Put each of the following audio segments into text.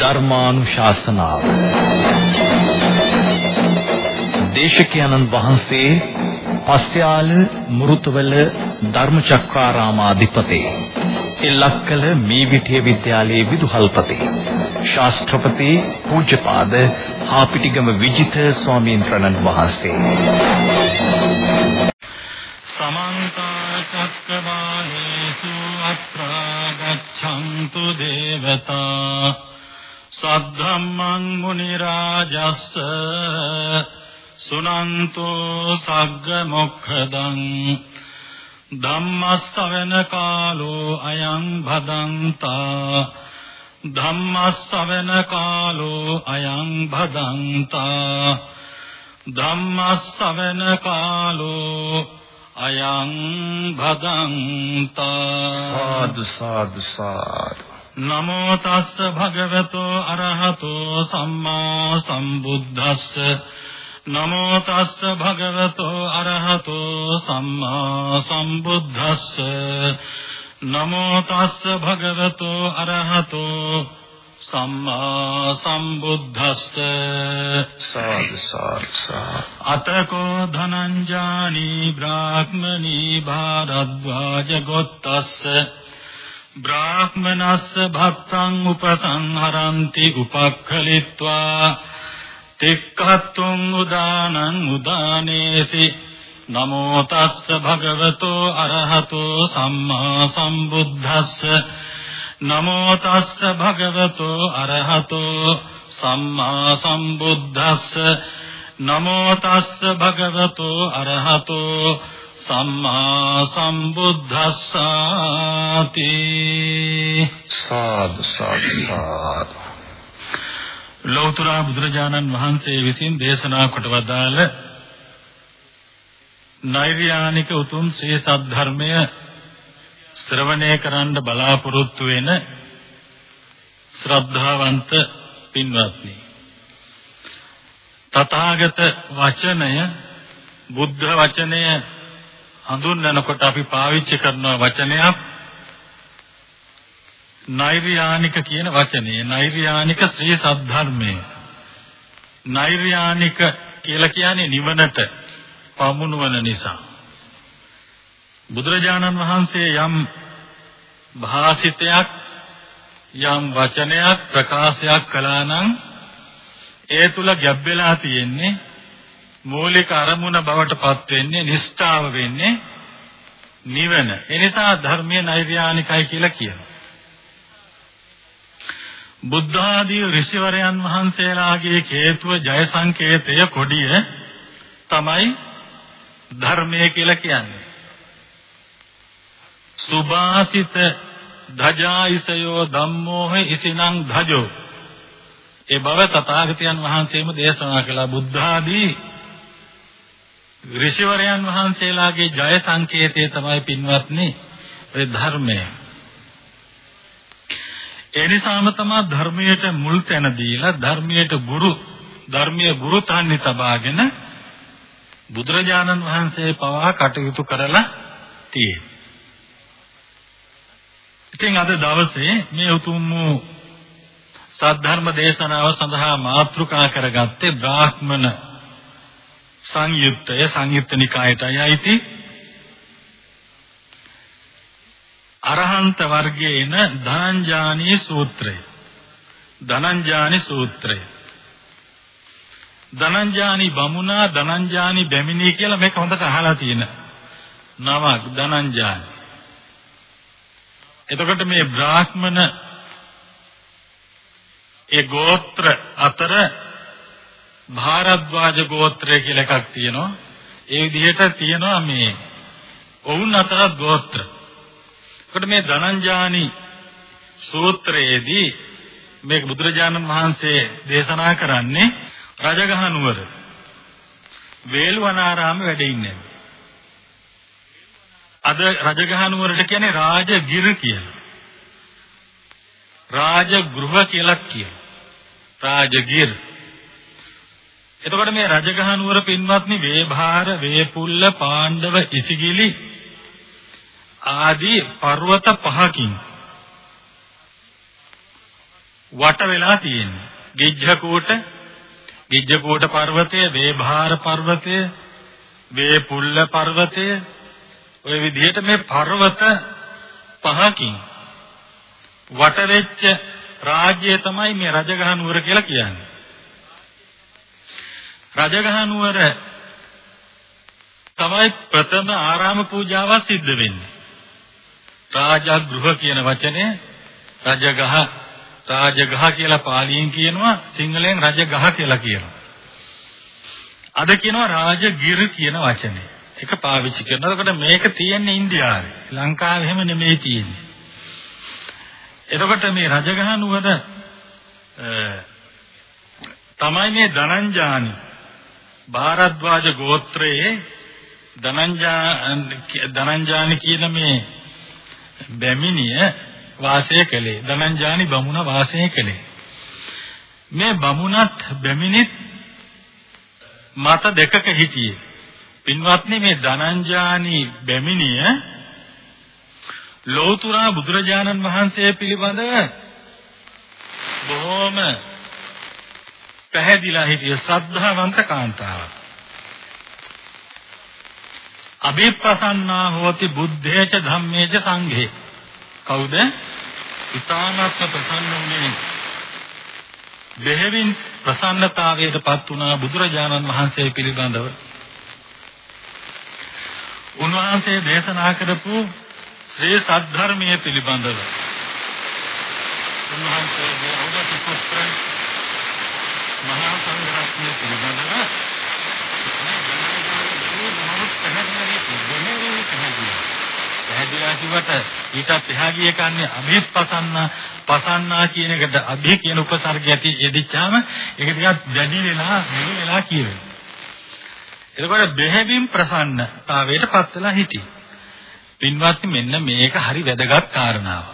ධර්මානුශාසනාව. දේශකයන්න් වහන්සේ පස්යාල මුරුතවල ධර්මචක්‍රාරාමාධිපති එලක්කල මීවිටිය විද්‍යාලයේ විදුහල්පති. ශාස්ත්‍රපති පූජ්‍යපාද හාපිටිගම විජිත ස්වාමීන් වහන්සේ. සමන්ත චක්කවාලේසු අත්‍රා ගච්ඡන්තු දේවතා සද්ධම්මං මුනි රාජස්ස සුනන්තෝ සග්ග මොක්ඛදං ධම්මස්සවන කාලෝ අයං භදන්තා ධම්මස්සවන කාලෝ අයං භදන්තා. ධම්මස්සවන කාලෝ අයං භදන්තා. සාදු සාදු සාදු. නමෝ තස්ස භගවතෝ අරහතෝ සම්මා සම්බුද්දස්ස. නමෝ තස්ස භගවතෝ අරහතෝ සම්මා සම්බුද්දස්ස නමෝ තස්ස භගවතෝ අරහතෝ සම්මා සම්බුද්දස්ස සාදු සාදු අතකෝ ධනංජානි බ්‍රාහ්මනී භාරද්වාජ ගොත්තස්ස බ්‍රාහ්මනස්ස භක්තං උපසංහරಂತಿ උපක්ඛලිත්වා තික්ඛත්තුං උදානං උදානේසි නමෝ තස්ස භගවතෝ අරහතෝ සම්මා සම්බුද්දස්ස. නමෝ තස්ස භගවතෝ අරහතෝ සම්මා සම්බුද්දස්ස. නමෝ තස්ස භගවතෝ අරහතෝ සම්මා සම්බුද්දස්සාති. සාදු සාදු ලෞතර බුදුරජාණන් වහන්සේ විසින් දේශනා කොට වදාළ නෛර්යානික උතුම් ශ්‍රී සද්ධර්මය ශ්‍රවණය කරන්න බලාපොරොත්තු වෙන ශ්‍රද්ධාවන්ත පින්වත්නි. තථාගත වචනය බුද්ධ වචනය හඳුන්වනකොට අපි පාවිච්චි කරන වචනයක් නෛර්යානික කියන වචනේ. නෛර්යානික ශ්‍රී සද්ධර්මය. නෛර්යානික කියලා කියන්නේ නිවනට. පමුණුවන නිසා බුදුරජාණන් වහන්සේ යම් භාසිතයක් යම් වචනයක් ප්‍රකාශයක් කළා නම් ඒ තුල ගැබ් වෙලා තියෙන්නේ මූලික අරමුණ බවට පත් වෙන්නේ නිෂ්ඨාව වෙන්නේ නිවන. ඒ නිසා ධර්මයේ නෛර්යානිකයි කියලා කියනවා. බුද්ධ ආදී ඍෂිවරයන් වහන්සේලාගේ හේතුව ජය සංකේතය කොඩිය තමයි ධර්මය කියලා කියන්නේ. සුභාසිත ධජායිසයෝ ධම්මෝහ ඉසිනං ධජෝ ඒ බව තථාගතයන් වහන්සේම දේශනා කළා බුද්ධ ආදී ඍෂිවරයන් වහන්සේලාගේ ජය සංකේතය තමයි පින්වත්නි ඒ ධර්මය. ඒ නිසාම තමයි ධර්මයට මුල් තැන දීලා ධර්මයට ගුරු ධර්මීය ගුරු තන්නේ තබාගෙන බුදුරජාණන් වහන්සේ පවා කටයුතු කරලා තියෙනවා. ඉතින් අද දවසේ මේ උතුම් වූ සද්ධර්ම දේශනාව සඳහා මාතෘකා කරගත්තේ බ්‍රාහ්මණ සංයුත්තය සංයුත්ත නිකායටයි අයිති. අරහන්ත වර්ගයේ එන ධනංජානී සූත්‍රය. ධනංජානි සූත්‍රය. ධනංජානි බමුණා ධනංජානි බැමිණී කියලා මේක හොඳට අහලා තියෙන නමක් ධනංජානි එතකොට මේ බ්‍රාහ්මණ ඒ ගෝත්‍ර අතර භාරද්වාජ ගෝත්‍රය කියලා එකක් තියෙනවා. ඒ විදිහට තියෙනවා මේ ඔවුන් අතර ගෝත්‍ර. ඒකට මේ ධනංජානි සූත්‍රයේදී මේ බුදුරජාණන් වහන්සේ දේශනා කරන්නේ රජගහ නුවර වේළුවනාරාමේ වැඩ ඉන්නේ. අද රජගහ නුවරට කියන්නේ රාජගිර කියලා. රාජගෘහ කියලා කියනවා. රාජගිර එතකොට මේ රජගහ නුවර පින්වත්නි වේභාර, වේපුල්ල, පාණ්ඩව, ඉසිගිලි ආදී පර්වත පහකින් වට වෙලා තියෙන්නේ. ගිජ්ජකූට, ගිජ්ජකූට පර්වතය, වේභාර පර්වතය, වේපුල්ල පර්වතය ඔය විදිහට මේ පර්වත පහකින් වට වෙච්ච රාජ්‍යය තමයි මේ රජගහ නුවර කියලා කියන්නේ. රජගහ නුවර තමයි ප්‍රථම ආරාම පූජාව සිද්ධ වෙන්නේ. රාජගෘහ කියන වචනේ රජගහ රාජගහ කියලා පාලියෙන් කියනවා සිංහලෙන් රජගහ කියලා කියනවා. අද කියනවා රාජගිර කියන වචනේ. ඒක පාවිච්චි කරනවා. එතකොට මේක තියෙන්නේ ඉන්දියාවේ. ලංකාවේ එහෙම නෙමෙයි තියෙන්නේ. එතකොට මේ රජගහ නුවර තමයි මේ ධනංජානි භාරද්වාජ ගෝත්‍රයේ ධනංජා ධනංජානි කියන මේ බැමිණිය වාසය කළේ ධනංජානි බමුණ වාසය කළේ මේ බමුණත් බැමිණිත් මත දෙකක හිටියේ පින්වත්නි මේ ධනංජානි බැමිණිය ලෝතුරා බුදුරජාණන් වහන්සේ පිළිබඳව බොහොම පැහැදිලා හිටිය ශ්‍රද්ධාවන්ත කාන්තාවක්. අභිප්‍රසන්නා හෝති බුද්ධේච ධම්මේච සංඝේ. කවුද? ඊතානත්ම ප්‍රසන්න වුණේ. දෙහෙවින් ප්‍රසන්නතාවයටපත් වුණා බුදුරජාණන් වහන්සේ පිළිබඳව. උන්වහන්සේ දේශනා කරපු ශ්‍රේ සද්ධර්මයේ පිළිබඳව උන්වහන්සේගේ අවබෝධ පුත්‍ර මහා සංඝරත්නය පිළිබඳව පැහැදිලා කිව්වට ඊටත් එහා ගිය කන්නේ අභිප්පසන්න පසන්නා කියන එකට අභි කියන උපසර්ගය ඇති යෙදිච්චාම ඒක ටිකක් දැඩි වෙලා මෙලි වෙලා කියවෙනවා. එතකොට බෙහෙවින් ප්‍රසන්නතාවයට පත් වෙලා හිටියේ. පින්වත්නි මෙන්න මේක හරි වැදගත් කාරණාවක්.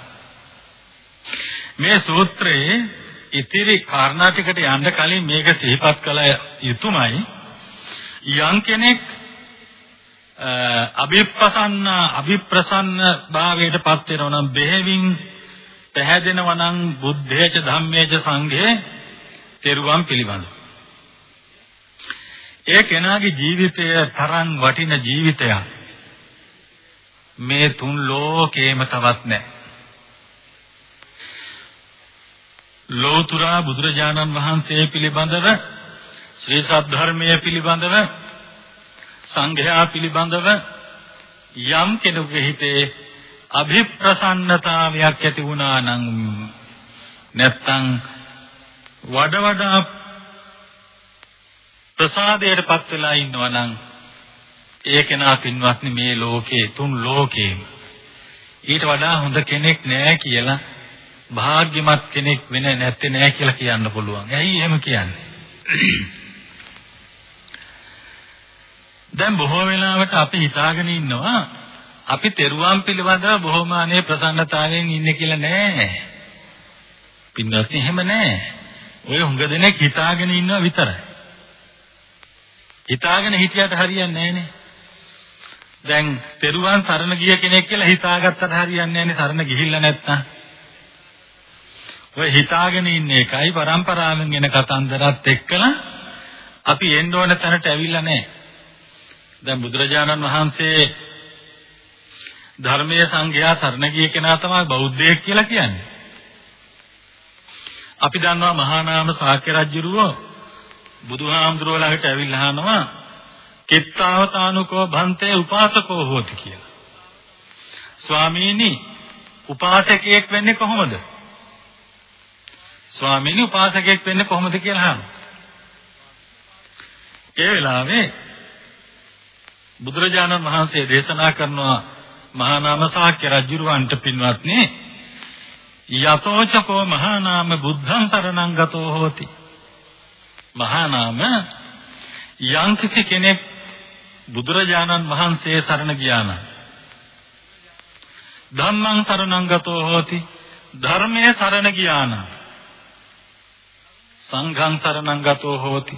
මේ සූත්‍රයේ ඉතිරි කාරණා ටිකට යන්න කලින් මේක සිහිපත් කළ යුතුමයි. යම් කෙනෙක් අභිප්‍රසන්න අභිප්‍රසන්න භාවයට පත් වෙනවා නම් බෙහෙවින් පැහැදෙනවා නම් බුද්ධේච ධම්මේච සංඝේ තෙරුවන් පිළිබඳ. ඒ කෙනාගේ ජීවිතය තරම් වටින ජීවිතයක් මේ තුන් ලෝකේම තවත් නැහැ. ලෝතුරා බුදුරජාණන් වහන්සේ පිළිබඳව ශ්‍රී සද්ධර්මයේ පිළිබඳව සංඝයා පිළිබඳව යම් කෙනෙකුගේ හිතේ අභිප්‍රසන්නතාවයක් ඇති වුණා නම් නැත්තම් වඩ වඩා ප්‍රසාදයටපත් වෙලා ඉන්නවා නම් ඒ කෙනා පින්වත්නි මේ ලෝකේ තුන් ලෝකේ ඊට වඩා හොඳ කෙනෙක් නෑ කියලා භාග්‍යමත් කෙනෙක් වෙන නැත්තේ නෑ කියලා කියන්න පුළුවන්. ඇයි එහෙම කියන්නේ? දැන් බොහෝ වෙලාවට අපි හිතාගෙන ඉන්නවා අපි තෙරුවන් පිළිබඳව බොහොම අනේ ප්‍රසන්නතාවයෙන් ඉන්නේ කියලා නෑ. පින්වත්නි එහෙම නෑ. ඔය හුඟ දෙනෙක් හිතාගෙන ඉන්නවා විතරයි. හිතාගෙන හිටියට හරියන්නේ නෑනේ. දැන් තෙරුවන් සරණ ගිය කෙනෙක් කියලා හිතාගත්තට හරියන්නේ නෑනේ සරණ ගිහිල්ලා නැත්තම්. ඔය හිතාගෙන ඉන්න එකයි પરම්පරාවෙන් එන කතන්දරත් එක්කලා අපි එන්න ඕන තැනට ඇවිල්ලා නැහැ. දැන් බුදුරජාණන් වහන්සේ ධර්මයේ සංඝයා සරණ ගිය කෙනා තමයි බෞද්ධයෙක් කියලා කියන්නේ. අපි දන්නවා මහා නාම ශාක්‍ය රජුරුව බුදුහාමුදුරුවෝ ළඟට ඇවිල්ලා අහනවා කිත්තාවතානුකෝ භන්තේ උපාසකෝ හෝති කියලා. ස්වාමීනි උපාසකයෙක් වෙන්නේ කොහොමද? ස්වාමීනි උපාසකයෙක් වෙන්නේ කොහොමද කියලා අහනවා. ඒ වෙලාවේ බුදුරජාණන් වහන්සේ දේශනා කරනවා මහා නාම ශාක්‍ය රජුරවන්ට පින්වත්නි යතෝචකෝ මහා නාම බුද්ධං සරණං ගතෝ හෝති. මහා නාම යම් කෙනෙක් බුදුරජාණන් වහන්සේ සරණ ගියා නම් ධම්මං සරණං ගතෝ හෝති. ධර්මයේ සරණ ගියා නම් සංඝං සරණං ගතෝ හෝති.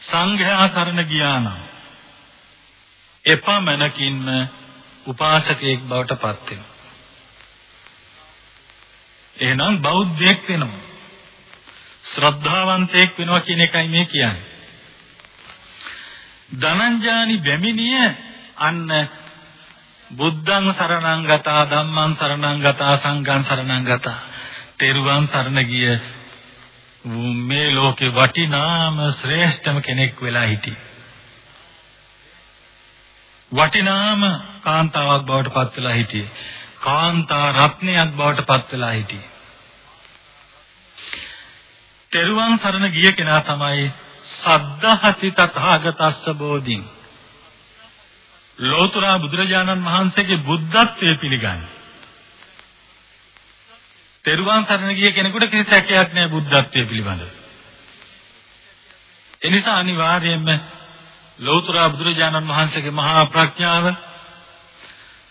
සංඝයා සරණ ගියා නම් එපමණකින්ම උපාසකයෙක් බවට පත් වෙනවා. එහෙනම් බෞද්ධයෙක් වෙනවා. ශ්‍රද්ධාවන්තයෙක් වෙනවා කියන එකයි මේ කියන්නේ. ධනංජානි බැමිණිය අන්න බුද්ධං සරණං ගතා ධම්මං සරණං ගතා සංඝං සරණං ගතා තෙරුවන් සරණ ගිය මේ ලෝකේ වටිනාම ශ්‍රේෂ්ඨම කෙනෙක් වෙලා හිටියේ. වටිනාම කාන්තාවක් බවට පත් වෙලා හිටියේ. කාන්තා රත්නයක් බවට පත් වෙලා හිටියේ. තෙරුවන් සරණ ගිය කෙනා තමයි සද්ධාහති තථාගතස්ස බෝධින්. ලෝතර බුදුරජාණන් වහන්සේගේ බුද්ධත්වයේ පිළිගන්නේ. තෙරුවන් සරණ ගිය කෙනෙකුට කිසි සැකයක් නැහැ බුද්ධත්වයේ පිළිබඳව. එනිසා අනිවාර්යයෙන්ම ලෞතර බුදුරජාණන් වහන්සේගේ මහා ප්‍රඥාව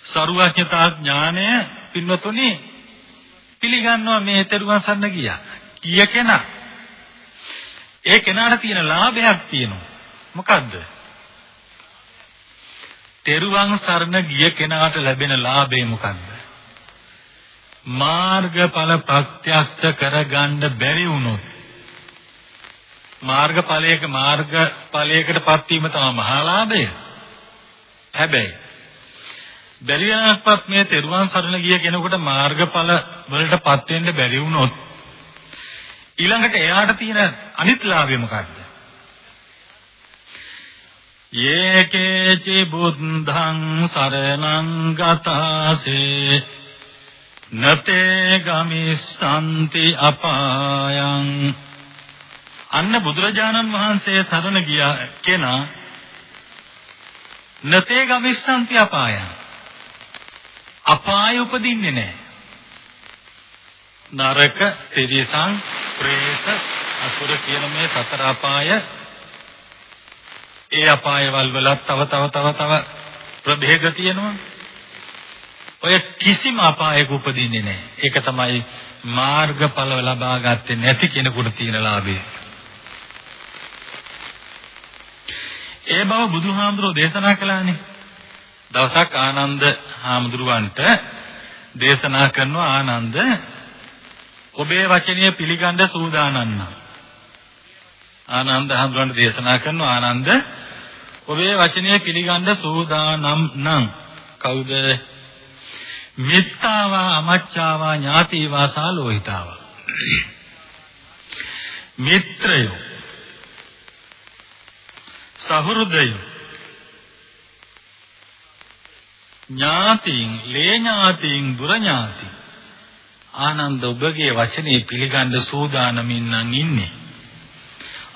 සරුවඥතා ඥානය පින්වතුනි පිළිගන්නවා මේ තෙරුවන් සරණ ගියා. කිය කෙනා ඒ කෙනාට තියෙන ලාභයක් තියෙනවා. මොකද්ද? තෙරුවන් සරණ ගිය කෙනාට ලැබෙන ලාභය මොකද්ද? මාර්ගඵල ප්‍රත්‍යක්ෂ කරගන්න බැරි වුණොත් මාර්ගඵලයක මාර්ගඵලයකටපත් වීම තමයි මහා ලාභය. හැබැයි බැරි වෙනක්වත් මේ තෙරුවන් සරණ ගිය කෙනෙකුට මාර්ගඵල වලටපත් වෙන්න බැරි වුණොත් ඊළඟට එයාට තියෙන අනිත් ලාභය මොකක්ද? යේකේචි බුද්ධං සරණං ගතාසේ නතේ ගමිස්සanti අපායං අන්න බුදුරජාණන් වහන්සේ සරණ ගියා කෙනා නතේ ගමිස්සanti අපායං අපාය උපදින්නේ නැහැ නරක තිරිසන් പ്രേත අසුර කියන මේ සතර අපාය ඒ අපායවල වල තව තව තව තව ප්‍රභේද තියෙනවා ඔය කිසිම අපායක උපදින්නේ නැහැ. ඒක තමයි මාර්ගඵල ලබා ගත්තේ නැති කෙනෙකුට තියෙන ලාභය. ඒ බව බුදුහාමුදුරෝ දේශනා කළානේ. දවසක් ආනන්ද හාමුදුරුවන්ට දේශනා කරනවා ආනන්ද ඔබේ වචනය පිළිගන්න සූදානම් නම් ආනන්ද හාමුදුරන්ට දේශනා කරනවා ආනන්ද ඔබේ වචනය පිළිගන්න සූදානම් නම් කවුද? මිත්තාවා අමච්චාවා ඥාතිවා සාලෝහිතාවා. මිත්‍රයෝ. සහෘදයෝ. ඥාතින් ලේ ඥාතින් දුර ඥාති ආනන්ද ඔබගේ වචනේ පිළිගන්න සූදානමින් නම් ඉන්නේ.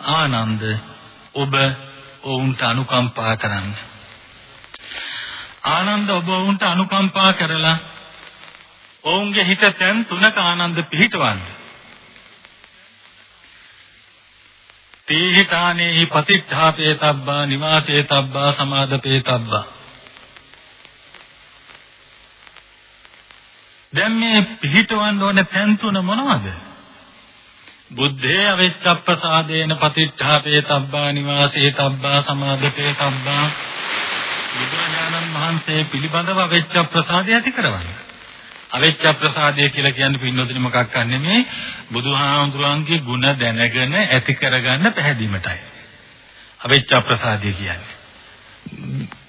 ආනන්ද ඔබ ඔවුන්ට අනුකම්පා කරන්න. ආනන්ද ඔබ වුන්ට අනුකම්පා කරලා ඔවුන්ගේ හිත තැන් තුනක ආනන්ද පිහිටවන්න. තීහිතානේහි පතිත්ථාපේ තබ්බා නිවාසේ තබ්බා සමාදපේ තබ්බා දැන් මේ පිහිටවන්න ඕනේ තැන් තුන මොනවද? බුද්ධේ අවිච්ඡප්පසාදේන පතිත්ථාපේ තබ්බා නිවාසේ තබ්බා සමාදපේ තබ්බා බුදුරජාණන් වහන්සේ පිළිබඳව අවෙච්ච ප්‍රසාදය ඇති කරවන්නේ. අවෙච්ච ප්‍රසාදය කියලා කියන්නේ පින්නොදින මොකක් නෙමේ බුදුහාමුදුරන්ගේ ගුණ දැනගෙන ඇති කරගන්න පැහැදීමටයි. අවෙච්ච ප්‍රසාදය කියන්නේ.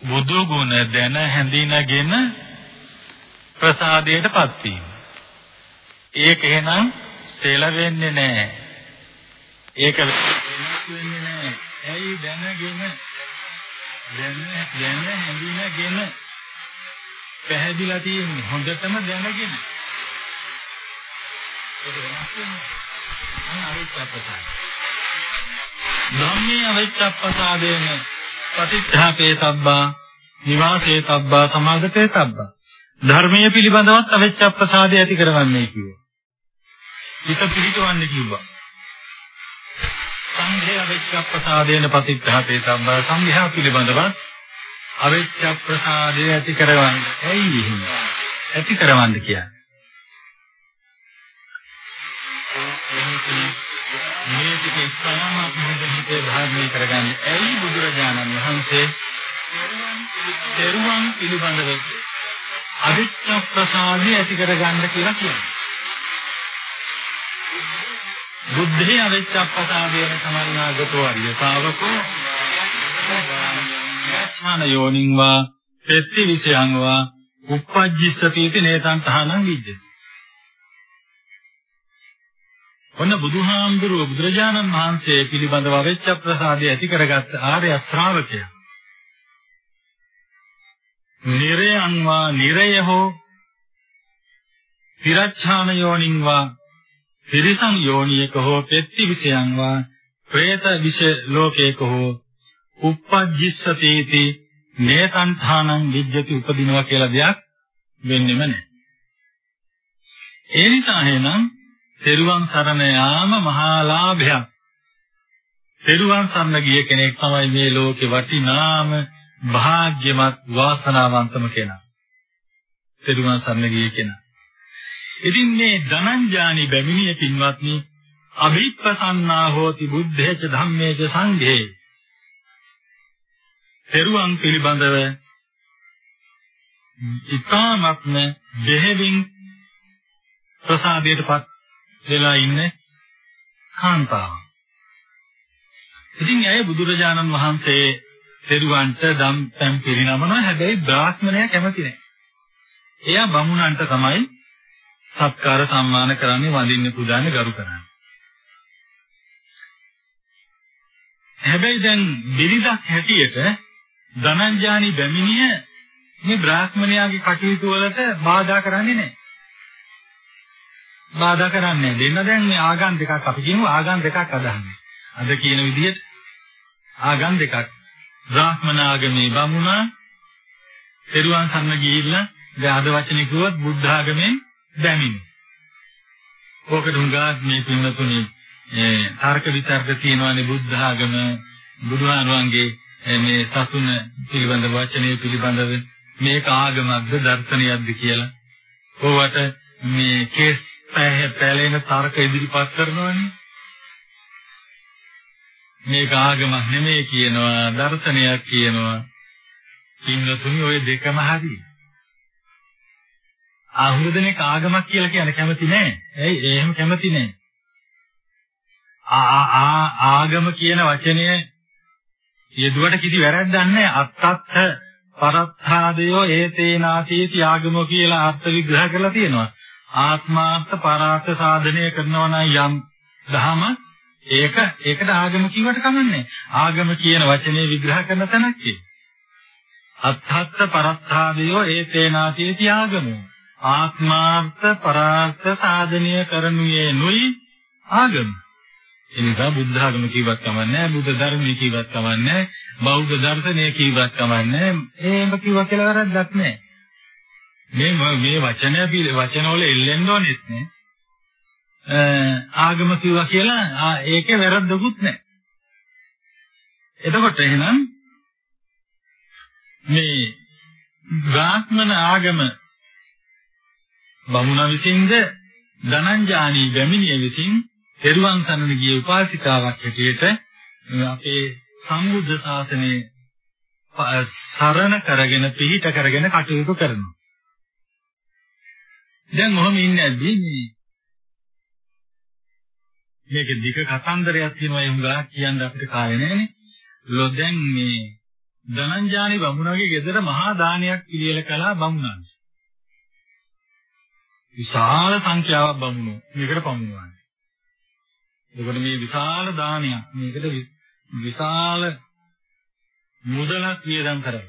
බුදු ගුණ දැන හැඳිනගෙන ප්‍රසාදයටපත් වීම. ඒක එහෙනම් සෙල වෙන්නේ නැහැ. ඒක වෙනස් වෙන්නේ නැහැ. ඇයි දැනගෙන දැන දැන හැඳිනගෙන පැහැදිලා තියෙන්නේ හොඳටම දැනගෙන. ඒක වෙනස් වෙනවා. අවිච්ඡප්පසාද. ධම්මේ අවිච්ඡප්පසාදේන පටිච්චාපේ තබ්බා නිවාසේ තබ්බා සමාගතේ තබ්බා ධර්මයේ පිළිබඳවත් අවිච්ඡප්පසාදේ ඇති කරවන්නේ කිව්වා. හිත පිළිටවන්නේ කිව්වා. සංඝේ අවිච්ඡ ප්‍රසාදේන පතිත්තහතේ සම්බා සංඝයා පිළිබඳව අවිච්ඡ ප්‍රසාදේ ඇති කරවන්න. ඇයි එහෙම? ඇති කරවන්න කියන්නේ. මේ ටික ඉස්සරහම අපිට හිතේ ධර්මී කරගන්න. ඇයි බුදුරජාණන් වහන්සේ දරුවන් පිළිබඳව අවිච්ඡ ප්‍රසාදය ඇති කරගන්න කියලා කියන්නේ. බුද්ධේ අවිච්ඡ ප්‍රසාදයෙන් සමන්නාගතෝ අරිය ශාවකෝ යච්ඡාන යෝනින් වා පෙත්ති විෂයං වා uppajjissati නේතං තහනං විජ්ජති. ඔන්න බුදුහාමුදුරුවෝ බුදුරජාණන් වහන්සේ පිළිබඳව අවිච්ඡ ප්‍රසාදය ඇති කරගත් ආර්ය ශ්‍රාවකයා. නිරයං වා නිරය හෝ තිරච්ඡාන යෝනින් වා තිරිසං යෝනියක හෝ පෙත්ති විෂයං වා പ്രേත විෂ ලෝකයක හෝ uppajjissati නේතන්ථානං විජ්ජති උපදිනවා කියලා දෙයක් වෙන්නෙම නැහැ. ඒ නිසා එහෙනම් තෙරුවන් සරණ යාම මහා ලාභයක්. තෙරුවන් සරණ ගිය කෙනෙක් තමයි මේ ලෝකේ වටිනාම භාග්‍යමත් වාසනාවන්තම කෙනා. තෙරුවන් සරණ ගිය කෙනා. ඉතින් මේ ධනංජානි බැමිණිය පින්වත්නි අභිප්පසන්නා හෝති බුද්ධේච ධම්මේච සංඝේ තෙරුවන් පිළිබඳව ඉතාමත්ම දෙහෙවින් ප්‍රසාදයටපත් වෙලා ඉන්න කාන්තාව. ඉතින් ඇය බුදුරජාණන් වහන්සේ තෙරුවන්ට දම් පැම් පිරිනමනවා හැබැයි බ්‍රාහ්මණයා කැමති නැහැ. එයා බමුණන්ට තමයි සත්කාර සම්මාන කරන්නේ වඳින්න පුදාන්නේ ගරු කරන්නේ. හැබැයි දැන් බිරිඳක් හැටියට ධනංජානි බැමිණිය මේ බ්‍රාහ්මණයාගේ කටයුතු වලට බාධා කරන්නේ නැහැ. බාධා කරන්නේ දෙන්න දැන් මේ ආගම් දෙකක් අපි කියමු ආගම් දෙකක් අදහන්නේ. අද කියන විදිහට ආගම් දෙකක්. බ්‍රාහ්මණ ආගමේ බමුණා පෙරුවන් සම්ම ගිහිල්ලා දැන් අද වචනේ කිව්වොත් බුද්ධ ආගමෙන් බැමිණි. ඕකට උංගා මේ පින්නතුනේ තර්ක විතර්ක තියෙනවානේ බුද්ධ ආගම බුදුහාමුදුරන්ගේ මේ සසුන පිළිබඳ වචනේ පිළිබඳව මේක ආගමක්ද දර්ශනයක්ද කියලා. ඕවට මේ කේස් පැලෙන තර්ක ඉදිරිපත් කරනවනේ. මේක ආගමක් නෙමෙයි කියනවා දර්ශනයක් කියනවා. කින්නතුනි ওই දෙකම හරි. ආහුදෙනෙක් ආගමක් කියලා කියන කැමති නෑ. ඇයි එහෙම කැමති නෑ. ආ ආගම කියන වචනය යෙදුවට කිසි වැරැද්දක් නැහැ. අත්තත්ථ පරත්ථාදයෝ ඒතේනාතීති ආගමෝ කියලා අර්ථ විග්‍රහ කරලා තියෙනවා. ආත්මාර්ථ පරාර්ථ සාධනය කරනවා නම් යම් දහම ඒක ඒකට ආගම කිව්වට කමන්නේ ආගම කියන වචනේ විග්‍රහ කරන තැනක් අත්තත්ථ පරත්ථාදයෝ ඒතේනාතීති ආගමෝ. ආත්මාර්ථ පරාර්ථ සාධනය කරනුයේ නුයි ආගම. ඒ නිසා බුද්ධ ආගම කිව්වත් කමන්නේ බුද්ධ ධර්මයේ කිව්වත් කමන්නේ බෞද්ධ දර්ශනය කිව්වත් කමන්නේ එහෙම කිව්වා කියලා වැරද්දක් නැහැ. මේ මේ වචනය වචනවල එල්ලෙන්න ඕනෙත් නේ. ආගම කිව්වා කියලා ඒකේ වැරද්දකුත් නැහැ. එතකොට එහෙනම් මේ බ්‍රාහ්මණ ආගම බමුණ විසින්ද ධනංජානි ගැමිනිය විසින් තෙරුවන් සරණ ගිය උපාසිකාවක් හැටියට අපේ සම්බුද්ධ ශාසනයේ සරණ කරගෙන පිහිට කරගෙන කටයුතු කරනවා. දැන් ඔහොම ඉන්නේ නැද්දී මේ මේක දිග කතන්දරයක් තියෙනවා එහෙම ගාක් කියන්න අපිට කාලේ නැහැනේ. ලෝ දැන් මේ ධනංජානි බමුණගේ ගෙදර මහා දානයක් පිළියෙල කළා බමුණන්. විශාල සංඛ්‍යාවක් බමුණෝ මේකට පමුණුවන්නේ. එතකොට මේ විශාල දානයක් මේකට විශාල මුදලක් වියදම් කරයි.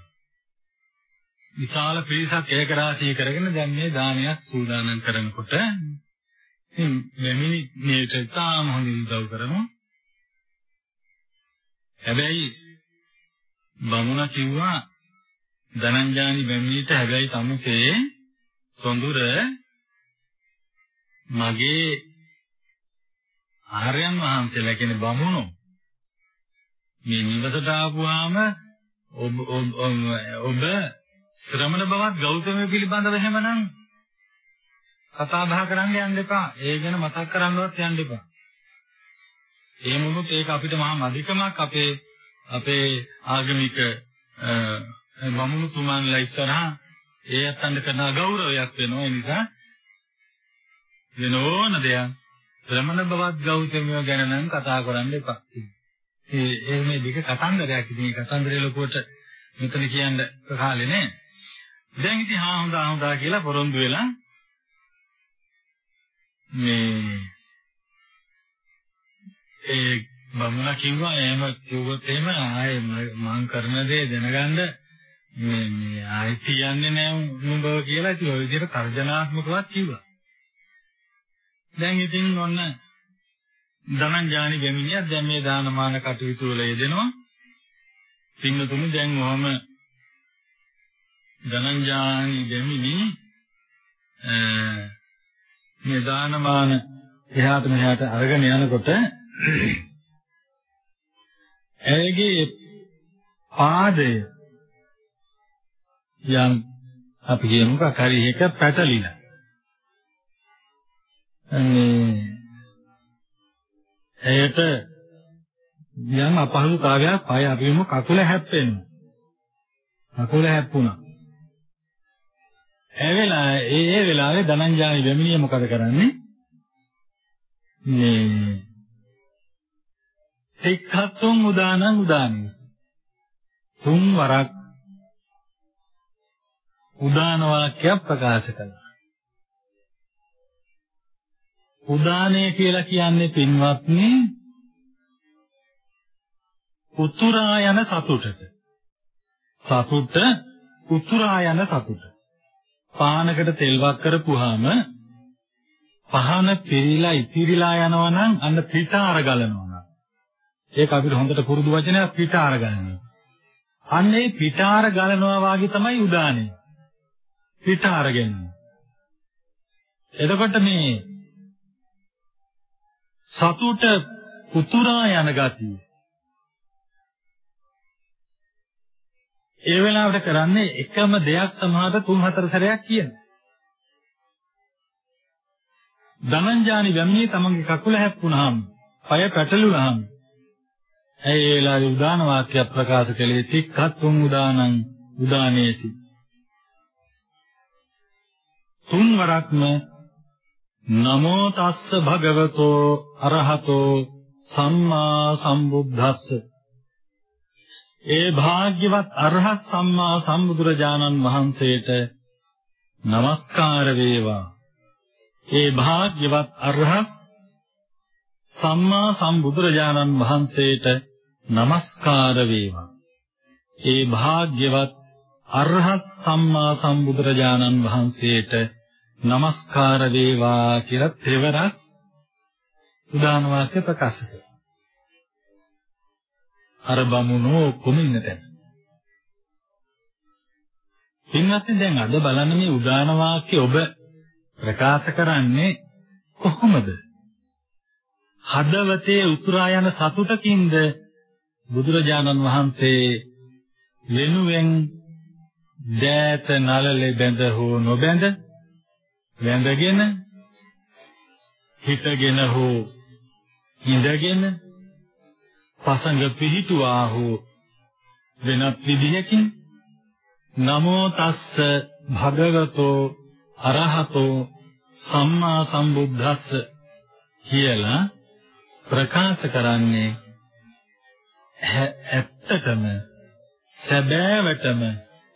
විශාල පිරිසක් ඒක රාශී කරගෙන දැන් මේ දානයක් සූදානම් කරනකොට ඉතින් මෙමිනි මේට තාම හොඳින් උදව් කරනවා. හැබැයි බමුණ කිව්වා ධනංජානි බැමිණිට හැබැයි තමුසේ සොඳුර මගේ ආර්යයන් වහන්සේලා කියන්නේ බමුණෝ. මේ නිවසට ආපුවාම ඔබ ඔබ ශ්‍රමණ බවත් ගෞතම පිළිබඳව එහෙමනම් කතා බහ කරන්න යන්න එපා. ඒ ගැන මතක් කරන්නවත් යන්න එපා. ඒ මොනොත් ඒක අපිට මහා මධිකමක් අපේ අපේ ආගමික මමුණු තුමන්ලා ඉස්සරහා ඒ අතන්ද කරන ගෞරවයක් වෙනවා. ඒ නිසා වෙන ඕන දෙයක් ශ්‍රමණ බවත් ගෞතමයෝ ගැන නම් කතා කරන්න එපා. ඒ ඒ මේ දෙක කතන්දරයක් ඉතින් මේ කතන්දරේ ලොකුවට මෙතන කියන්න කාලේ නෑ. දැන් ඉතින් හා හොඳා හොඳා කියලා පොරොන්දු වෙලා මේ ඒ බමුණා කිව්වා එහෙම කිව්වොත් එහෙම ආයේ මම කරන දේ දැනගන්න මේ මේ ආයි කියන්නේ නෑ නුඹ කියලා ඉතින් ඔය විදිහට තර්ජනාත්මකවත් කිව්වා. දැන් ඉතින් ඔන්න ධනංජානි ගැමිනියක් දැන් මේ දානමාන කටයුතු වල යෙදෙනවා. පින්නතුනි දැන් ඔහම ධනංජානි ගැමිනි මේ දානමාන එහාට මෙහාට අරගෙන යනකොට ඇයගේ පාදය යම් අපි කියමුකෝ කරියක පැටලිලා මේ ඇයට යම් අපහසුතාවයක් පය අපිම කකුල හැප්පෙනවා. කකුල හැප්පුණා. ඒ වෙලාව ඒ ඒ වෙලාවේ ධනංජානි දෙමිනිය මොකද කරන්නේ? මේ එක්හත්තුන් උදානං උදානි. තුන් වරක් උදාන වාක්‍යයක් ප්‍රකාශ කළා. උදානය කියලා කියන්නේ පින්වත්නි උතුරා යන සතුටට. සතුට උතුරා යන සතුට. පානකට තෙල්වක් කරපුවාම පහන පිරීලා ඉතිරිලා යනවා නම් අන්න පිටාර ගලනවා නම් ඒක අපිට හොඳට පුරුදු වචනයක් පිටාර ගලනවා. අන්න ඒ පිටාර ගලනවා වාගේ තමයි උදානය. පිටාර ගැනීම. එතකොට මේ සතුට උතුරා යන ගතිය. ඒ වෙලාවට කරන්නේ එකම දෙයක් සමහරට තුන් හතර සැරයක් කියනවා. ධනංජානි වැමිණි තමන්ගේ කකුල හැප්පුණාම, පය පැටලුණාම, ඇයි ඒ වෙලාවේ උදාන වාක්‍ය ප්‍රකාශ කළේ තික්ඛත් තුන් උදානං උදානේසි. තුන් වරක්ම නමෝ තස්ස භගවතෝ අරහතෝ සම්මා සම්බුද්දස්ස. ඒ භාග්‍යවත් අරහත් සම්මා සම්බුදුරජාණන් වහන්සේට নমස්කාර වේවා. ඒ භාග්‍යවත් අරහත් සම්මා සම්බුදුරජාණන් වහන්සේට নমස්කාර වේවා. ඒ භාග්‍යවත් අරහත් සම්මා සම්බුදුරජාණන් වහන්සේට নমස්කාර වේවා කියලා තෙවරක් උදාන වාක්‍ය ප්‍රකාශ කළා. අර බමුණෝ කොමින්න දැන්. පින්වත්නි දැන් අද බලන්න මේ උදාන වාක්‍ය ඔබ ප්‍රකාශ කරන්නේ කොහොමද? හදවතේ උතුරා යන සතුටකින්ද බුදුරජාණන් වහන්සේ වෙනුවෙන් දෑත නලලේ බැඳ හෝ නොබැඳ වැඳගෙන හිතගෙන හෝ ඉඳගෙන පසඟ පිහිටුවා හෝ වෙනත් විදිහකින් නමෝ තස්ස භගවතෝ අරහතෝ සම්මා සම්බුද්දස්ස කියලා ප්‍රකාශ කරන්නේ ඇත්තටම සැබෑවටම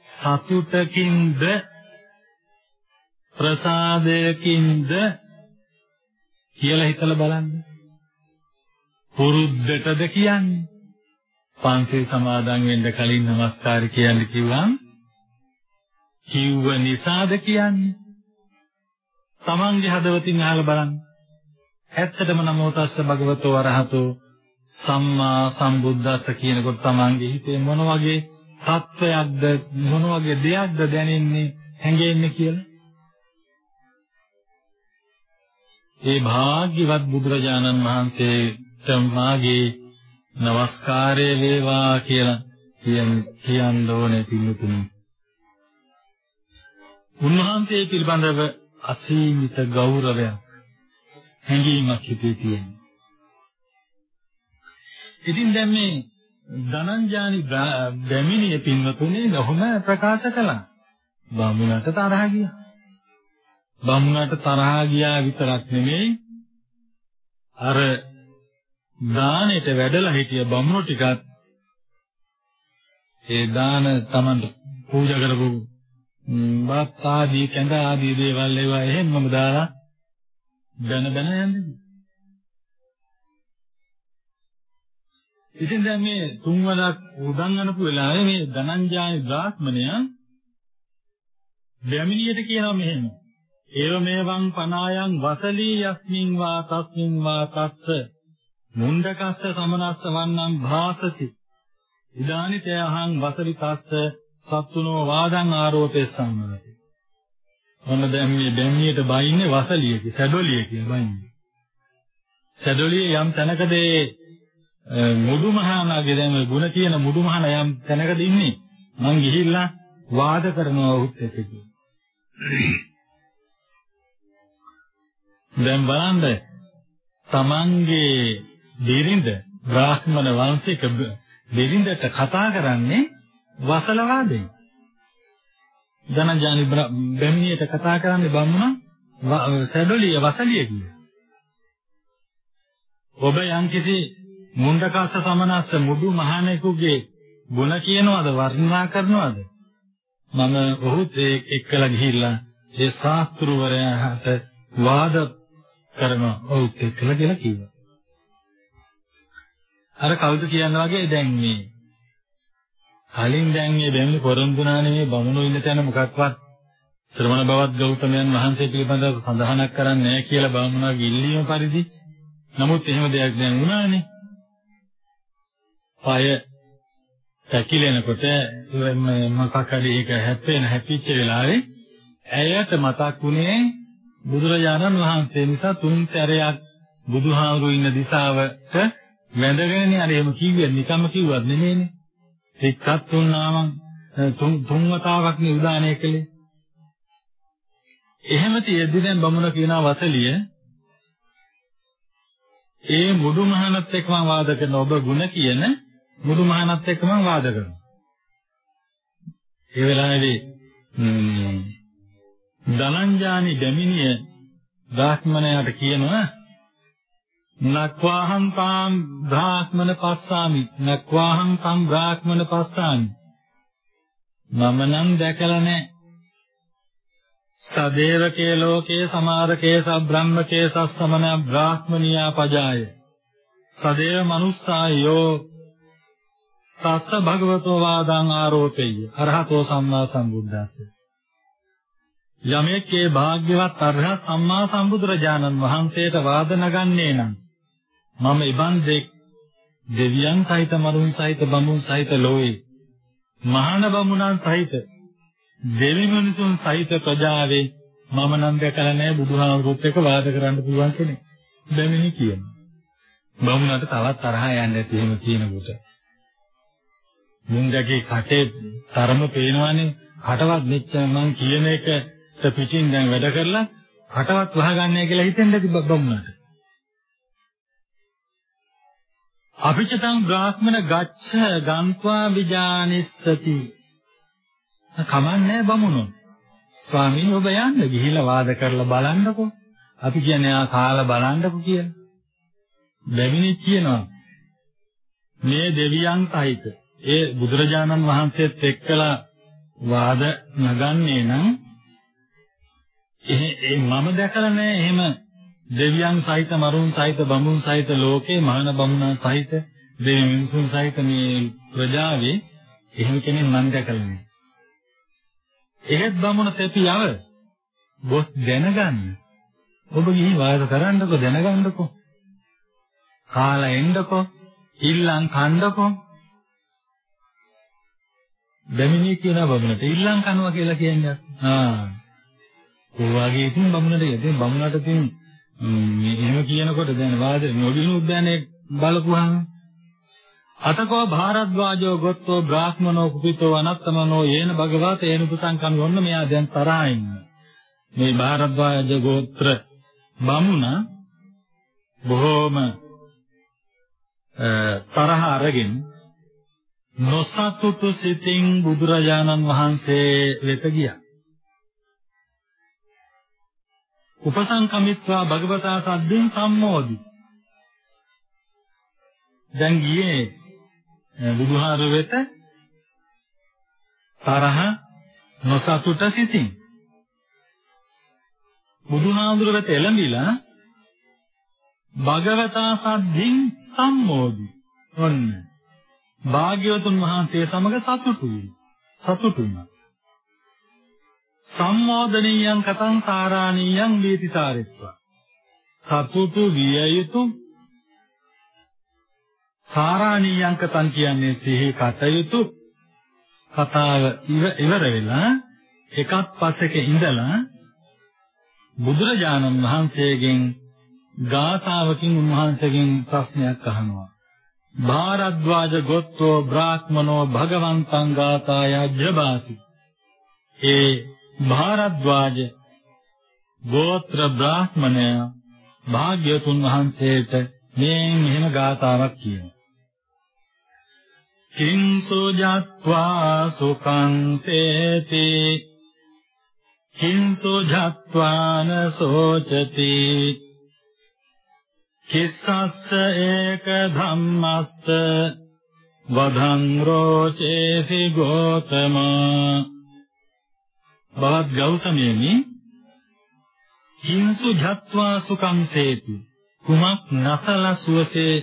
සතුටකින්ද ප්‍රසාදයකින්ද කියලා හිතලා බලන්න. පුරුද්දටද කියන්නේ? පන්සිල් සමාදන් වෙන්න කලින් নমස්කාර කියන්න කිව්වම් කිව්ව නිසාද කියන්නේ? Tamange හදවතින් අහලා බලන්න. ඇත්තටම නමෝ තස්ස භගවතෝ අරහතෝ සම්මා සම්බුද්දස්ස කියනකොට Tamange හිතේ මොන වගේ තත්වයක්ද මොන වගේ දෙයක්ද දැනෙන්නේ හැඟෙන්නේ කියලා ඒ භාග්‍යවත් බුදුරජාණන් වහන්සේට මාගේ নমස්කාරය වේවා කියලා කියන් කියන්න ඕනේ පින්තුනි. උන්වහන්සේ පිළිබඳව අසීමිත ගෞරවයක් හැඟීමක් හිතේ තියෙනවා. ඉතින් දැන් මේ ධනංජානි බැමිණිය පින්වතුනි ඔහොම ප්‍රකාශ කළා. බමුණට තරහ ගියා. බමුණට තරහ ගියා විතරක් නෙමෙයි අර දානෙට වැඩලා හිටිය බමුණු ටිකත් ඒ දාන Taman පූජා කරපු බත් ආදී කැඳ ආදී දේවල් ඒවා එහෙම්මම දාලා බැන බැන යන්නේ. ඉතින් දැන් මේ තුන්වලක් උදන් අනපු වෙලාවේ මේ ධනංජානි බ්‍රාහ්මණයා බැමිණියට කියනවා මෙහෙම. ඒව මේවං පනායන් වසලී යස්මින් වා තස්මින් වා තස්ස මුණ්ඩකස්ස සමනස්ස වන්නම් භාසති. ඉදානි තේ අහං වසලි තස්ස සත්තුනෝ වාදං ආරෝපෙස්සං වලති. මොන දැන් මේ බැමිණියට බයින්නේ වසලිය කි සැඩොලිය කියලා බයින්නේ. සැඩොලිය යම් තැනකදී මුදුමහානාගේ දැන් ගුණ තියෙන මුදුමහාන යම් තැනකද ඉන්නේ මං ගිහිල්ලා වාද කරනවා උත් එක්ක දැන් බලන්න තමන්ගේ බිරිඳ බ්‍රාහ්මණ වංශික බිරිඳට කතා කරන්නේ වසල වාදයෙන් ධනජානි බැම්මියට කතා කරන්නේ බමුණ සැඩොලිය වසලිය කියලා ඔබ යම්කිසි මුණ්ඩකස්ස සමනස්ස මුදු මහණෙකුගේ ගුණ කියනවද වර්ණනා කරනවද? මම ඔහුත් එක්කලා ගිහිල්ලා ඒ ශාස්ත්‍රවරයාට වාද කරනවා ඔහුත් එක්කලා කියලා කිව්වා. අර කවුද කියන වගේ දැන් මේ කලින් දැන් මේ බැමිණි පොරොන්දුනානේ මේ බමුණු ඉන්න තැන මොකක්වත් ශ්‍රමණ බවත් ගෞතමයන් වහන්සේ පිළිබඳව සඳහනක් කරන්නේ නැහැ කියලා බමුණාගේ ඉල්ලීම පරිදි. නමුත් එහෙම දෙයක් දැන් වුණානේ. পায় පැකිලෙනකොට මොකක් හරි ඒක හැප්පෙන හැපිච්ච වෙලාවේ ඇයට මතක් වුණේ බුදුරජාණන් වහන්සේ නිසා තුන් සැරයක් බුදුහාමුදුරු ඉන්න දිශාවට වැඳගෙනනේ අර එහෙම කිව්වේ නිකම්ම කිව්වත් නෙමෙයිනේ එක්කත් තුන්නාමං තුන් තුන් වතාවක් නේ උදානය කළේ එහෙම තියෙද්දි දැන් බමුණ කියනවා වසලිය ඒ මුඩු මහනත් එක්ක මම වාද කරන ඔබ ಗುಣ කියන මුදු මහානත් එක්ක මම වාද කරනවා. ඒ වෙලාවේදී ධනංජානි දෙමිනිය බ්‍රාහ්මණයාට කියනවා නක්වාහං තාම් බ්‍රාහ්මණ පස්සාමි. නක්වාහං තම් බ්‍රාහ්මණ පස්සාමි. මම නම් දැකලා නැහැ සදේවකේ ලෝකේ සමාරකේ සබ්‍රහ්මකේ සස්සමන බ්‍රාහ්මනියා පජාය. සදේව මනුස්සායෝ තස්ස භගවතෝ වාදං ආරෝපෙය්‍ය. අරහතෝ සම්මා සම්බුද්දස්ස. යමෙක්ගේ භාග්‍යවත් අරහත් සම්මා සම්බුදුරජාණන් වහන්සේට වාද නගන්නේ නම් මම ඉබන් දෙක් දෙවියන් සහිත මරුන් සහිත බමුණු සහිත ලෝයේ මහාන බමුණන් සහිත දෙවි මිනිසුන් සහිත ප්‍රජාවේ මම නම් දැකලා නැහැ බුදුහාමුදුරුත් එක්ක වාද කරන්න පුළුවන් කෙනෙක්. බැමිණි කියනවා. බමුණට තවත් තරහ යන්නේ නැති එහෙම කියනකොට. මුංගගේ කටේ තරම පේනවනේ කටවත් මෙච්චර මං කියන එකට පිටින් දැන් වැඩ කරලා කටවත් වහගන්නේ කියලා හිතෙන්ද බම්මනට අපිචතං බ්‍රාහ්මණ ගච්ඡ ගන්්වා විජානිස්සති. කමන්නේ බමුණෝ. ස්වාමීන් ඔබ යන්න ගිහිලා වාද කරලා බලන්නකෝ. අපි කියන්නේ ආ කාලා බලන්නකෝ කියලා. බැමිණි කියනවා මේ දෙවියන් සහිත ඒ බුදුරජාණන් වහන්සේත් එක්කලා වාද නගන්නේ නම් ඒ මම දැකලා නෑ එහෙම දෙවියන් සහිත මරුන් සහිත බඹුන් සහිත ලෝකේ මහාන බමුණා සහිත දෙවි මිනිසුන් සහිත මේ ප්‍රජාවේ එහෙම කෙනෙක් මම දැකලා නෑ. එහෙත් බමුණ තෙපියව බොස් දැනගන්න. ඔබ ගිහින් වාද කරන්නකෝ දැනගන්නකෝ. කාලා එන්නකෝ, ඉල්ලන් කන්නකෝ බැමිණි කියන බමුණට ඉල්ලම් කනවා කියලා කියන්නේ. ආ. ඒ වගේ ඉතින් බමුණට ඉතින් බමුණට ඉතින් මේ එහෙම කියනකොට දැන් වාද නොදිනු උද්‍යානයේ බලපුවාම අතකෝ භාරද්වාජෝ ගොත්තෝ බ්‍රාහ්මනෝ කුපිතෝ අනත්තමනෝ යේන භගවත් ඒන කුසංකම් වොන්න මෙයා දැන් තරහා ඉන්නේ. මේ භාරද්වාජ ගෝත්‍ර බමුණ බොහෝම තරහ අරගෙන නොසතුටු සිතින් බුදුරජාණන් වහන්සේ වෙත ගියා. උපසංකමිත්වා භගවතා සද්දෙන් සම්මෝදි. දැන් ගියේ බුදුහාර වෙත තරහ නොසතුට සිතින් බුදුහාඳුර වෙත එළඹිලා භගවතා සද්දින් සම්මෝදි. ඔන්න. භාග්‍යවතුන් වහන්සේ සමග සතුටුයි. සතුටුුණා. සම්මෝදනීයං කතං සාරාණීයං වේතිසාරෙත්වා. සතුටු විය යුතු සාරාණීයං කතං කියන්නේ සිහි කටයුතු කතාව ඉවර වෙලා එකක් පස්සක ඉඳලා බුදුරජාණන් වහන්සේගෙන් ගාථාවකින් උන්වහන්සේගෙන් ප්‍රශ්නයක් අහනවා. භාරද්වාජ ගොත්තෝ බ්‍රාහ්මනෝ භගවන්තං ගාථාය ජබාසි. ඒ භාරද්වාජ ගෝත්‍ර බ්‍රාහ්මණය භාග්‍යතුන් වහන්සේට මේ මෙහෙම ගාථාවක් කියනවා. කිංසු ජත්වා සුඛං තේති කිංසු ජත්වාන සෝචති කිස්සස්ස ඒක ධම්මස්ස වධං රෝචේසි ගෝතම බවත් ගෞතමයනි කිංසු ජත්වා සුඛං සේති කුමක් නැසල සුවසේ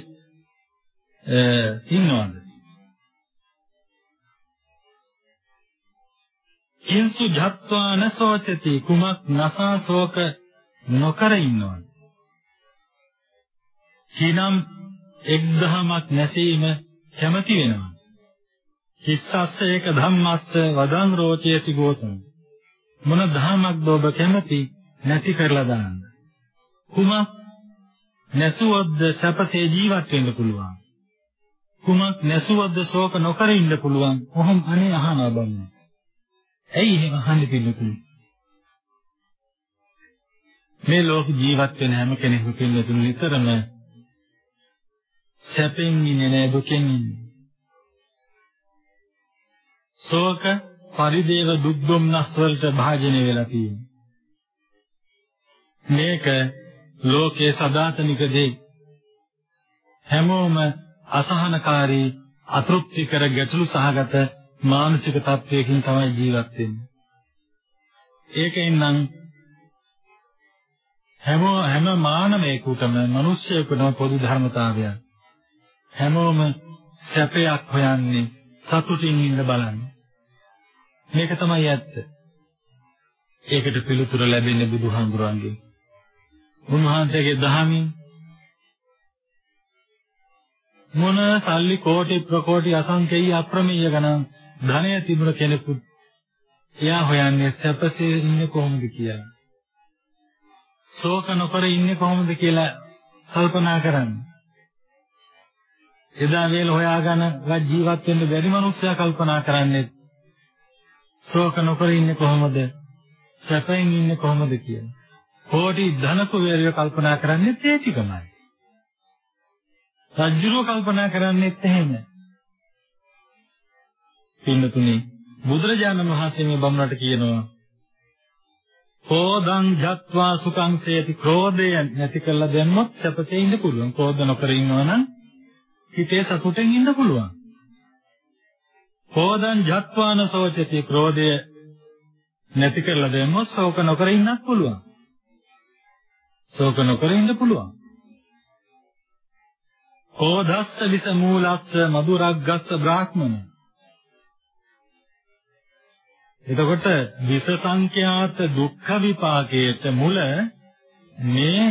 ඉන්නවද කිංසු ජත්වා නසෝචති කුමක් නසා ශෝක නොකර ඉන්නවද කිනම් එක්දහමක් නැසීම කැමති වෙනවා. කිස්සස්ස ඒක ධම්මස්ස වදං රෝචේසි ගෝතම. මොන ධමයක්ද ඔබ කැමති නැති කරලා දාන්න. කුමක් නැසුවොත්ද සැපසේ ජීවත් වෙන්න පුළුවන්. කුමක් නැසුවොත්ද ශෝක නොකර ඉන්න පුළුවන්. කොහොම අනේ අහනවා බන්නේ. ඇයි එහෙම අහන්නේ පිළිතුරු? මේ ලෝක ජීවත් වෙන හැම කෙනෙකුම පිළිතුරු නිතරම සැපෙන් ඉන්නේ නෑ දුකෙන් ඉන්නේ. ශෝක පරිදේව දුක් දුම්නස් වලට භාජනය වෙලා තියෙනවා. මේක ලෝකේ සදාතනික දෙයි. හැමෝම අසහනකාරී අතෘප්තිකර ගැටලු සහගත මානසික තත්වයකින් තමයි ජීවත් වෙන්නේ. ඒකෙන් නම් හැම හැම මානවයෙකුටම මිනිස්සෙකුටම පොදු ධර්මතාවයක්. හැමෝම සැපයක් හොයන්නේ සතුටින් ඉන්න බලන්නේ. මේක තමයි ඇත්ත. ඒකට පිළිතුර ලැබෙන්නේ බුදුහාමුදුරන්ගෙන්. උන්වහන්සේගේ දහමින් මොන සල්ලි කෝටි ප්‍රකෝටි අසංකේය අප්‍රමේය ගණන් ධනය තිබුණ කෙනෙකුත් එයා හොයන්නේ සැපසේ ඉන්නේ කොහොමද කියලා. ශෝක නොකර ඉන්නේ කොහොමද කියලා කල්පනා කරන්නේ. එදා වේල හොයාගෙන ජීවත් වෙන්න බැරි මිනිස්සයා කල්පනා කරන්නේ ශෝක නොකර ඉන්නේ කොහොමද? සැපෙන් ඉන්නේ කොහොමද කියලා. කෝටි ධන කුවේරිය කල්පනා කරන්නේ ඒ ටිකමයි. රජුරෝ කල්පනා කරන්නේත් එහෙම. පින්නතුනි බුදුරජාණන් වහන්සේ මේ බමුණට කියනවා කෝදං ජත්වා සුඛං සේති ක්‍රෝධය නැති කළා දැම්මොත් සැපසේ ඉන්න පුළුවන්. ක්‍රෝධ නොකර ඉන්නවනම් හිතේ සතුටෙන් ඉන්න පුළුවන්. කෝදං ජත්වාන සෝචති ක්‍රෝධය නැති කරලා දැම්මොත් ශෝක නොකර ඉන්නත් පුළුවන්. ශෝක නොකර ඉන්න පුළුවන්. කෝධස්ස විස මූලස්ස මధుරග්ගස්ස බ්‍රාහ්මණ. එතකොට විස සංඛ්‍යාත දුක්ඛ විපාකයේ මුල මේ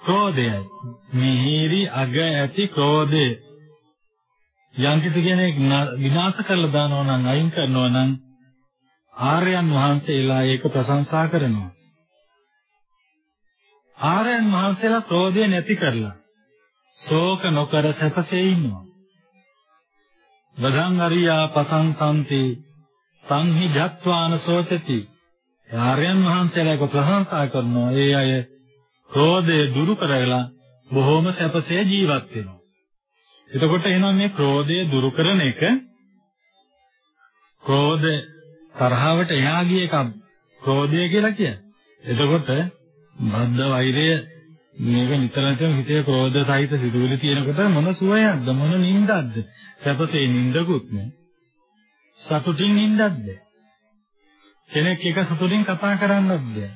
ක්‍රෝධයයි. මිහිරි අග ඇති ක්‍රෝධය. යම්කිසි කෙනෙක් විනාශ කරලා දානවා නම් අයින් කරනවා නම් ආර්යයන් වහන්සේලා ඒක ප්‍රශංසා කරනවා. ආර්යයන් වහන්සේලා ක්‍රෝධය නැති කරලා ශෝක නොකර සැපසේ ඉන්නවා. වදං අරියා පසංසන්ති සංහි ජත්වාන සෝචති. ආර්යයන් වහන්සේලා ඒක ප්‍රශංසා කරනවා. ඒ අය ක්‍රෝධය දුරු කරලා බොහොම සැපසේ ජීවත් වෙනවා. එතකොට එහෙනම් මේ ක්‍රෝධය දුරු කරන එක ක්‍රෝධ තරහවට එහා ගිය එකක් ක්‍රෝධය කියලා කියන්නේ. එතකොට බද්ධ වෛරය මේක නිතර නිතර හිතේ ක්‍රෝධ සහිත සිතුවිලි තියෙනකොට මොන සුවයක්ද මොන නිින්දක්ද? සැපසේ නිින්දකුත් නෑ. සතුටින් නිින්දක්ද කෙනෙක් එක සතුටින් කතා කරන්නත් බෑ.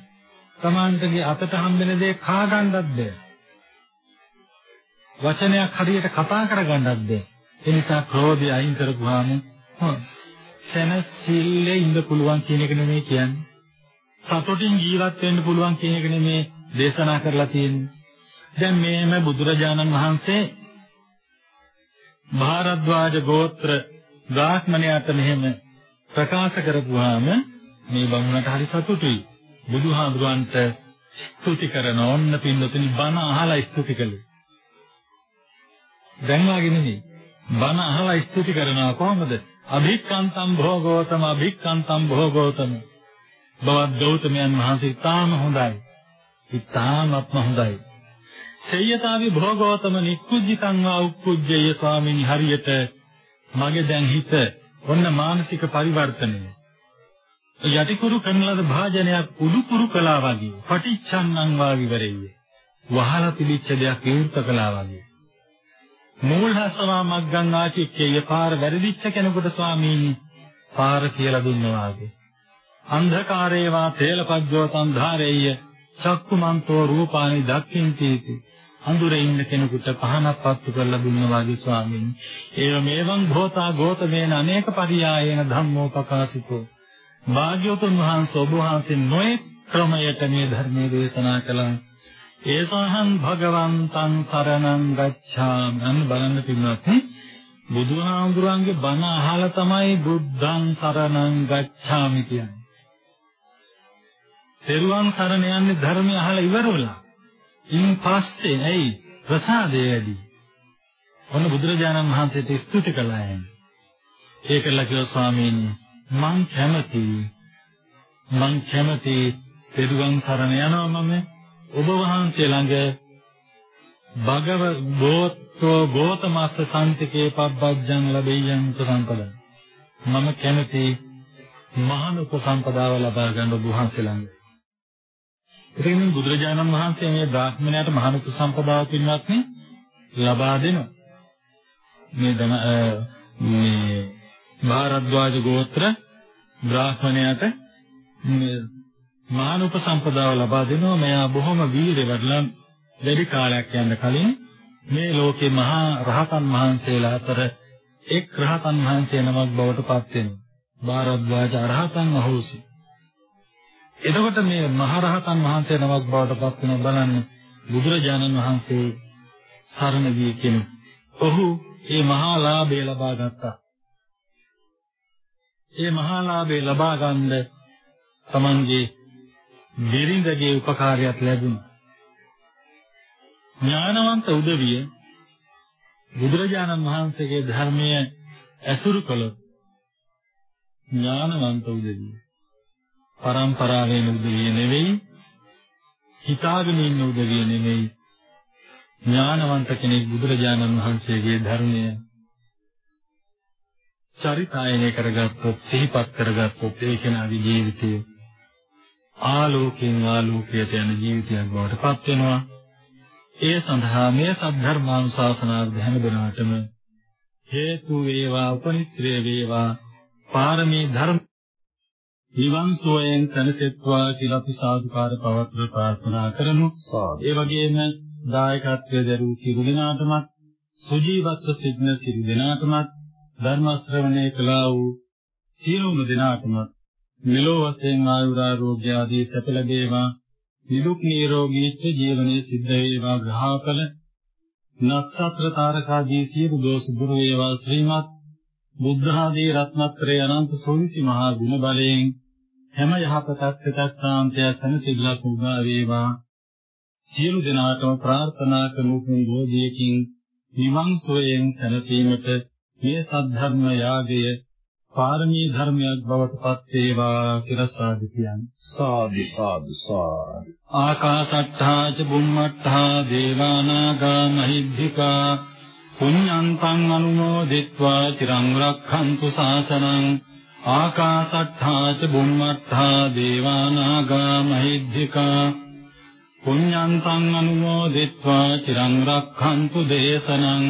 සමාන්තගේ අතට හම්බෙන දේ කා ගන්නත් බෑ. වචනයක් හරියට කතා කරගන්නත් බෑ ඒ නිසා ක්‍රෝධය අයින් කරපුවාම සැනසෙල්ලේ ඉන්න පුළුවන් කියන එක නෙමෙයි කියන්නේ සතුටින් ජීවත් වෙන්න පුළුවන් කියන එක නෙමෙයි දේශනා කරලා තියෙන්නේ. දැන් මේම බුදුරජාණන් වහන්සේ භාරද්වාජ ගෝත්‍ර බ්‍රාහ්මණයාට මෙහෙම ප්‍රකාශ කරපුවාම මේ බමුණට හරි සතුටුයි. බුදුහාඳුරන්ට ස්තුති කරන ඕන්න පින්නතුනි බණ අහලා ස්තුති කළේ. දැන් වාගේ නෙමෙයි. බණ අහලා ස්තුති කරනවා කොහොමද? අභික්කන්තම් භෝගෝතම අභික්කන්තම් භෝගෝතම. බවත් ගෞතමයන් වහන්සේ තාම හොඳයි. ඉතාමත්ම හොඳයි. සේයතාවි භෝගවතම නික්කුජ්ජිතං වා උක්කුජ්ජය ස්වාමීන් හරියට මගේ දැන් හිත ඔන්න මානසික පරිවර්තනය. යටිකුරු කරන ලද භාජනයක් උඩුකුරු කළා වගේ පටිච්චන්නං වා විවරෙය. වහලා තිබිච්ච දෙයක් විවෘත කළා වගේ. මූලහසවා මග්ගං ආචික්කේ පාර වැරදිච්ච කෙනෙකුට ස්වාමීනි පාර කියලා දුන්නා වගේ. අන්ධකාරේවා තේලපජ්ජෝ තන්ධාරේය චක්කුමන්තෝ රූපානි දක්ඛින්තිති අඳුරේ ඉන්න කෙනෙකුට පහනක් පත්තු කරලා දුන්නා වගේ ස්වාමීන්. ඒව මේවං භෝතා ගෝතමේන අනේක පරියායේන ධම්මෝ ප්‍රකාශිතෝ භාග්‍යවතුන් වහන්සේ ඔබ වහන්සේ නොයේ ක්‍රමයට මේ ධර්මයේ දේශනා කළා. ඒසහං භගවන්තං සරණං ගච්ඡාමි අන්න බලන්න පින්වත්නි බුදුහාමුදුරන්ගේ බණ අහලා තමයි බුද්ධං සරණං ගච්ඡාමි කියන්නේ තෙරුවන් සරණ යන්නේ ධර්මය අහලා ඉවර වෙලා. ඉන් පස්සේ ඇයි ප්‍රසාදය වැඩි. ඔන්න බුදුරජාණන් වහන්සේට ස්තුති කළා යන්නේ. ඒකලා කිව්වා ස්වාමීනි මං කැමති මං කැමති තෙරුවන් සරණ යනවා මම ඔබ වහන්සේ ළඟ භගව ගෝත්‍රෝ ගෝතමස්ස සම්තිකේ පබ්බජ්ජං ලැබෙයන් උපසම්පදා මම කැමති මහාන උපසම්පදාව ලබා ගන්න ඔබ වහන්සේ ළඟ ඒකෙන් බුදුරජාණන් වහන්සේ මේ බ්‍රාහ්මණයාට මහානුක සම්පදාව පින්වත්නි ලබා දෙනවා. මේ දන මේ භාරද්වාජ ගෝත්‍ර බ්‍රාහ්මණයාට මහානුක සම්පදාව ලබා දෙනවා. මෙයා බොහොම වීරවත්ලන් වැඩි කාලයක් යන කලින් මේ ලෝකේ මහා රහතන් වහන්සේලා අතර එක් රහතන් වහන්සේ නමක් බවට පත් වෙනවා. භාරද්වාජ රහතන් වහන්සේ එතකොට මේ මහරහතන් වහන්සේ නමක් බවට පත් වෙන බලන්න බුදුරජාණන් වහන්සේ සරණ ගිය කෙනෙක්. ඔහු මේ මහා ලාභය ලබා ගත්තා. මේ මහා ලාභය ලබා ගන්න තමන්ගේ බිරිඳගේ උපකාරයක් ලැබුණා. ඥානවන්ත උදවිය බුදුරජාණන් වහන්සේගේ ධර්මය ඇසුරු කළොත් ඥානවන්ත උදවිය පරම්පරාවෙන් උදවිය නෙවෙයි හිතාගෙන ඉන්න උදවිය නෙවෙයි ඥානවන්ත කෙනෙක් බුදුරජාණන් වහන්සේගේ ධර්මය චරිතායනය කරගත්තොත් සිහිපත් කරගත්තොත් ඒ කෙනාගේ ජීවිතය ආලෝකයෙන් ආලෝකයට යන ජීවිතයක් බවට පත් වෙනවා ඒ සඳහා මේ සද්ධර්මානුශාසනාව හැම දිනකටම හේතු වේවා උපනිශ්‍රේ වේවා පාරමී ධර්ම නිවන් සෝයෙන් තනසෙත්වා කියලා අපි සාදුකාර පවත්ව ප්‍රාර්ථනා කරමු. ඒ වගේම දායකත්වයේ දරූ සියලු දෙනාටමත් සුජීවත්ව සිටින සියලු දෙනාටමත් ධර්ම ශ්‍රවණය කළා වූ සියලුම දෙනාටමත් මෙලොව වශයෙන් ආයුරාෝග්‍ය ආදී සැප ලැබේවා. නිදුක් නිරෝගී ජීවනයේ සිද්ධ වේවා ග්‍රහකල නක්ෂත්‍ර තාරකාදී සියලු දෝෂ දුර වේවා ශ්‍රීමත් බුද්ධ ආදී රත්නත්‍රය අනන්ත සෝවිසි මහා ගුණ බලයෙන් හැම යහපතක් සිතක් සාන්තයක් සනසිල්ලක් උදා වේවා සියලු දෙනාටම ප්‍රාර්ථනා කරමු බෝධියකින් නිවන් සෝයෙන් සැනසීමට මේ සද්ධර්ම යාගය පාරමී ධර්මයක් බවට පත් වේවා කියලා සාදු කියන්නේ. සාදු සාදු සාදු. ආකාශට්ඨා ච බුම්මට්ඨා දේවානාගා මහිද්దికා පුඤ්ඤන්තං අනුමෝදිත්වා චිරං රක්ඛන්තු සාසනං ආකාශට්ඨා ච බුම්මට්ඨා දේවානාගා මහිද්దికා පුඤ්ඤන්තං අනුමෝදිත්වා චිරං රක්ඛන්තු දේශනං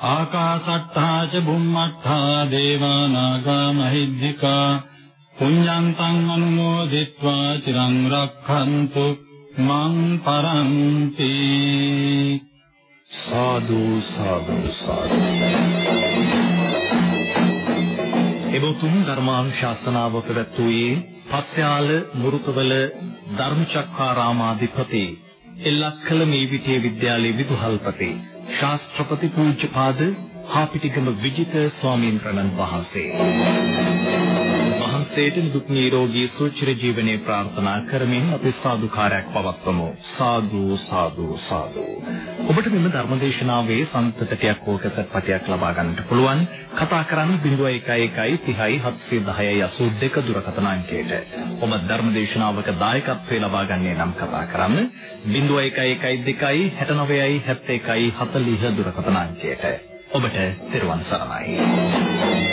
ආකාශට්ඨා ච බුම්මට්ඨා දේවා නාග මහිද්దికා පුඤ්ඤන්තං අනුමෝදිත්වා චිරං රක්ඛන්තු මං පරන්ති සාදු සාදු සාදු එබතුම් ධර්මානුශාසනාව පැවැත්වුවේ පස්යාල මුරුතවල ධර්මචක්කාරාමාධිපති එල්ලක්කල මේ විද්‍යාලයේ විදුහල්පති ශාස්ත්‍රපති පූජ්‍යපාද හාපිටිගම විජිත ස්වාමීන් වහන්සේ. වහන්සේට දුක් නිරෝගී සුවචිර ජීවනයේ ප්‍රාර්ථනා කරමින් අපි සාදුකාරයක් පවත්වමු. සාදු සාදු සාදු. ඔබට මෙම ධර්මදේශනාවේ සංතතටයක් හෝ කසට්පටයක් ලබා ගන්නට පුළුවන්. කතා කරන්න 0111 30 710 82 දුරකථන අංකයට. ඔබ ධර්මදේශනාවක දායකත්වයේ ලබා ගන්නේ නම් කතා කරන්න 0112 69 71 40 දුරකථන අංකයට. ඔබට තෙරුවන් සරණයි.